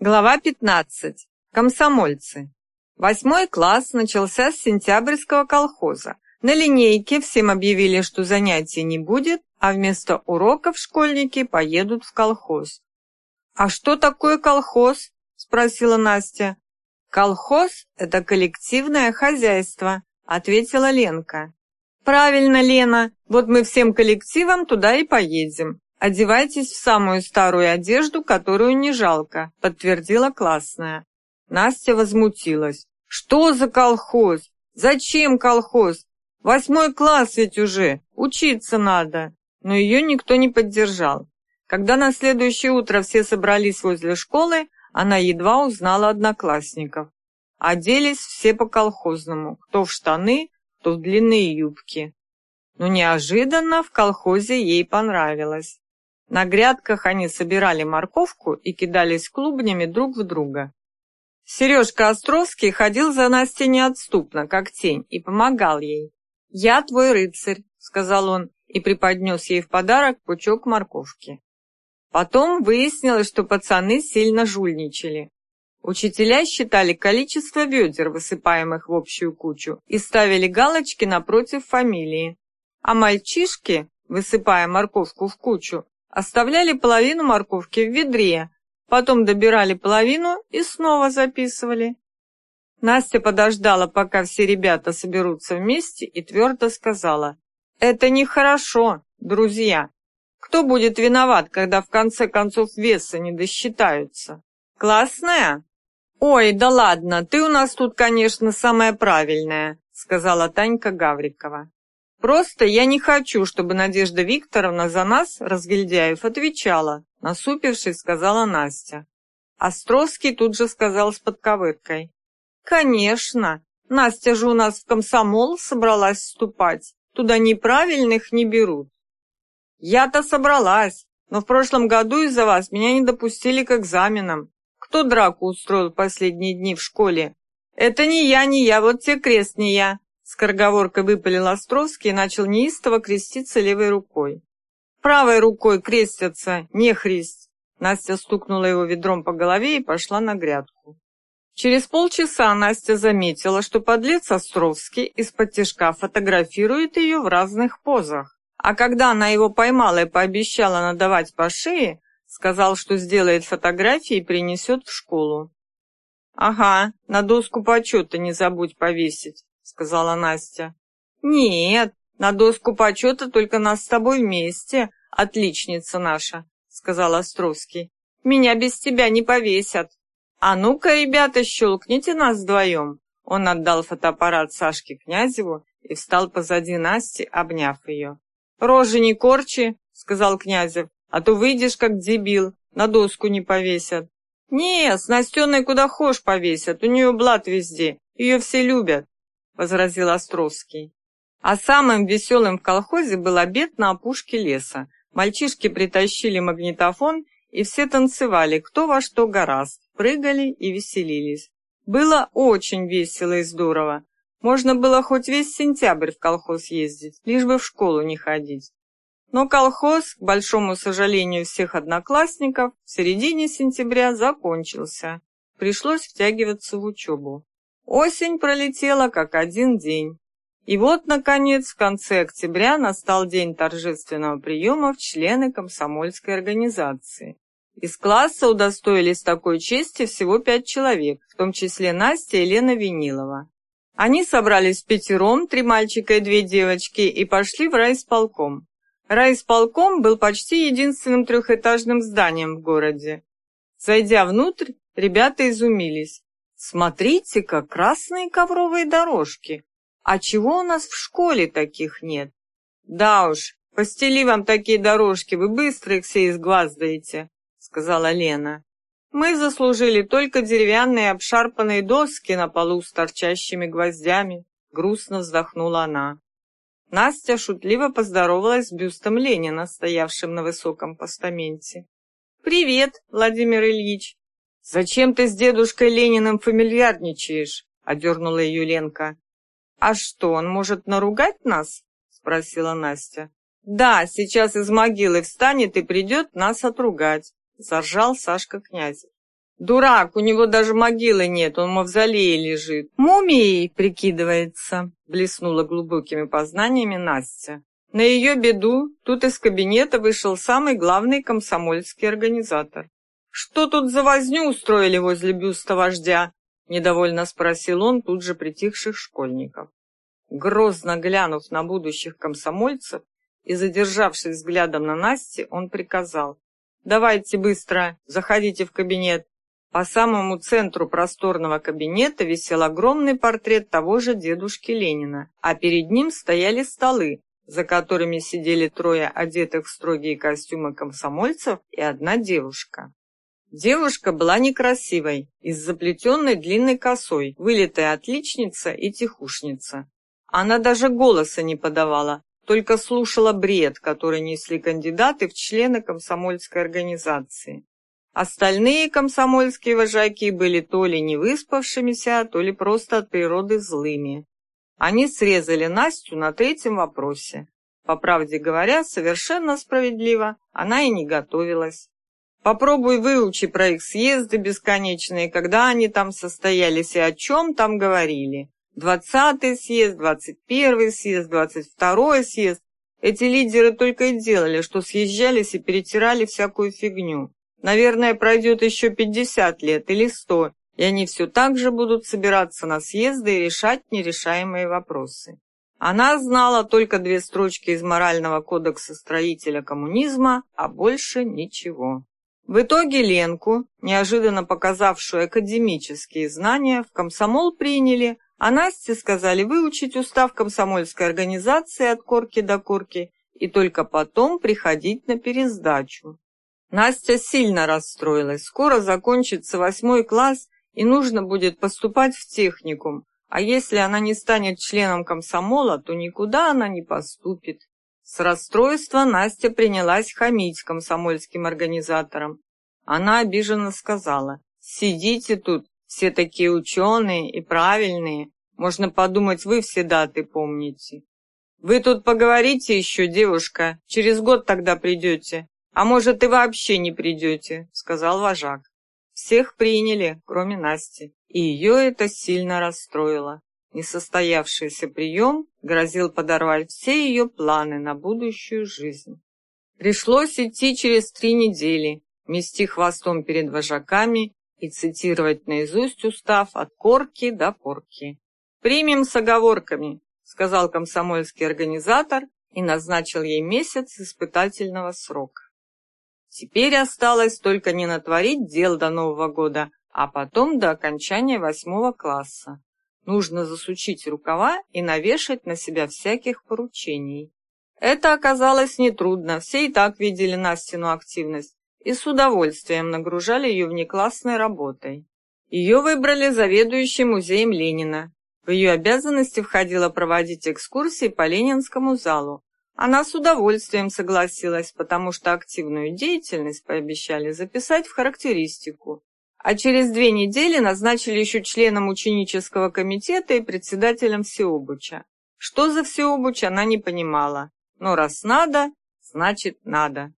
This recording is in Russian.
Глава 15. Комсомольцы. Восьмой класс начался с сентябрьского колхоза. На линейке всем объявили, что занятий не будет, а вместо уроков школьники поедут в колхоз. «А что такое колхоз?» – спросила Настя. «Колхоз – это коллективное хозяйство», – ответила Ленка. «Правильно, Лена, вот мы всем коллективом туда и поедем. «Одевайтесь в самую старую одежду, которую не жалко», — подтвердила классная. Настя возмутилась. «Что за колхоз? Зачем колхоз? Восьмой класс ведь уже, учиться надо». Но ее никто не поддержал. Когда на следующее утро все собрались возле школы, она едва узнала одноклассников. Оделись все по-колхозному, кто в штаны, кто в длинные юбки. Но неожиданно в колхозе ей понравилось. На грядках они собирали морковку и кидались клубнями друг в друга. Сережка Островский ходил за Настей неотступно, как тень, и помогал ей. «Я твой рыцарь», — сказал он, и преподнес ей в подарок пучок морковки. Потом выяснилось, что пацаны сильно жульничали. Учителя считали количество ведер, высыпаемых в общую кучу, и ставили галочки напротив фамилии. А мальчишки, высыпая морковку в кучу, Оставляли половину морковки в ведре, потом добирали половину и снова записывали. Настя подождала, пока все ребята соберутся вместе, и твердо сказала, «Это нехорошо, друзья. Кто будет виноват, когда в конце концов веса не досчитаются? Классная?» «Ой, да ладно, ты у нас тут, конечно, самая правильная», сказала Танька Гаврикова. Просто я не хочу, чтобы Надежда Викторовна за нас, разгильдяев, отвечала, насупившись, сказала Настя. Островский тут же сказал с подковыркой. Конечно, Настя же у нас в комсомол собралась вступать. Туда неправильных не берут. Я-то собралась, но в прошлом году из-за вас меня не допустили к экзаменам. Кто драку устроил последние дни в школе? Это не я, не я, вот те крест не я. Скороговоркой выпалил Островский и начал неистово креститься левой рукой. «Правой рукой крестятся, не христ!» Настя стукнула его ведром по голове и пошла на грядку. Через полчаса Настя заметила, что подлец Островский из-под тяжка фотографирует ее в разных позах. А когда она его поймала и пообещала надавать по шее, сказал, что сделает фотографии и принесет в школу. «Ага, на доску почета не забудь повесить», сказала Настя. «Нет, на доску почета только нас с тобой вместе, отличница наша», сказал Островский. «Меня без тебя не повесят». «А ну-ка, ребята, щелкните нас вдвоем». Он отдал фотоаппарат Сашке Князеву и встал позади Насти, обняв ее. «Рожи не корчи», — сказал Князев, «а то выйдешь как дебил, на доску не повесят». «Не, с Настеной куда хошь повесят, у нее блат везде, ее все любят» возразил Островский. А самым веселым в колхозе был обед на опушке леса. Мальчишки притащили магнитофон, и все танцевали, кто во что гораст, прыгали и веселились. Было очень весело и здорово. Можно было хоть весь сентябрь в колхоз ездить, лишь бы в школу не ходить. Но колхоз, к большому сожалению всех одноклассников, в середине сентября закончился. Пришлось втягиваться в учебу. Осень пролетела как один день. И вот, наконец, в конце октября настал день торжественного приема в члены комсомольской организации. Из класса удостоились такой чести всего пять человек, в том числе Настя и Лена Винилова. Они собрались пятером, три мальчика и две девочки, и пошли в райисполком. Райисполком был почти единственным трехэтажным зданием в городе. Зайдя внутрь, ребята изумились. Смотрите-ка, красные ковровые дорожки. А чего у нас в школе таких нет? Да уж, постели вам такие дорожки, вы быстро их все из глаз даете, сказала Лена. Мы заслужили только деревянные обшарпанные доски на полу с торчащими гвоздями, грустно вздохнула она. Настя шутливо поздоровалась с бюстом Ленина, стоявшим на высоком постаменте. «Привет, Владимир Ильич!» «Зачем ты с дедушкой Лениным фамильярничаешь?» — одернула ее Ленка. «А что, он может наругать нас?» — спросила Настя. «Да, сейчас из могилы встанет и придет нас отругать», — заржал Сашка Князев. Дурак, у него даже могилы нет, он в мавзолее лежит. Мумией прикидывается, блеснула глубокими познаниями Настя. На ее беду тут из кабинета вышел самый главный комсомольский организатор. «Что тут за возню устроили возле бюста вождя?» — недовольно спросил он тут же притихших школьников. Грозно глянув на будущих комсомольцев и задержавшись взглядом на Насте, он приказал. «Давайте быстро, заходите в кабинет, по самому центру просторного кабинета висел огромный портрет того же дедушки Ленина, а перед ним стояли столы, за которыми сидели трое одетых в строгие костюмы комсомольцев и одна девушка. Девушка была некрасивой, из заплетенной длинной косой, вылитая отличница и тихушница. Она даже голоса не подавала, только слушала бред, который несли кандидаты в члены комсомольской организации. Остальные комсомольские вожаки были то ли не выспавшимися, то ли просто от природы злыми. Они срезали Настю на третьем вопросе. По правде говоря, совершенно справедливо, она и не готовилась. Попробуй выучи про их съезды бесконечные, когда они там состоялись и о чем там говорили. Двадцатый съезд, двадцать первый съезд, двадцать второй съезд. Эти лидеры только и делали, что съезжались и перетирали всякую фигню. Наверное, пройдет еще 50 лет или 100, и они все так же будут собираться на съезды и решать нерешаемые вопросы. Она знала только две строчки из морального кодекса строителя коммунизма, а больше ничего. В итоге Ленку, неожиданно показавшую академические знания, в комсомол приняли, а Насте сказали выучить устав комсомольской организации от корки до корки и только потом приходить на пересдачу. Настя сильно расстроилась. Скоро закончится восьмой класс, и нужно будет поступать в техникум. А если она не станет членом комсомола, то никуда она не поступит. С расстройства Настя принялась хамить комсомольским организаторам. Она обиженно сказала, «Сидите тут, все такие ученые и правильные. Можно подумать, вы все даты помните. Вы тут поговорите еще, девушка, через год тогда придете. «А может, и вообще не придете», — сказал вожак. Всех приняли, кроме Насти, и ее это сильно расстроило. Несостоявшийся прием грозил подорвать все ее планы на будущую жизнь. Пришлось идти через три недели, мести хвостом перед вожаками и цитировать наизусть устав от корки до порки. «Примем с оговорками», — сказал комсомольский организатор и назначил ей месяц испытательного срока. Теперь осталось только не натворить дел до Нового года, а потом до окончания восьмого класса. Нужно засучить рукава и навешать на себя всяких поручений. Это оказалось нетрудно, все и так видели Настину активность и с удовольствием нагружали ее внеклассной работой. Ее выбрали заведующей музеем Ленина. В ее обязанности входило проводить экскурсии по Ленинскому залу, она с удовольствием согласилась, потому что активную деятельность пообещали записать в характеристику. А через две недели назначили еще членом ученического комитета и председателем всеобуча. Что за всеобуч, она не понимала. Но раз надо, значит надо.